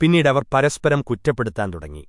പിന്നീടവർ പരസ്പരം കുറ്റപ്പെടുത്താൻ തുടങ്ങി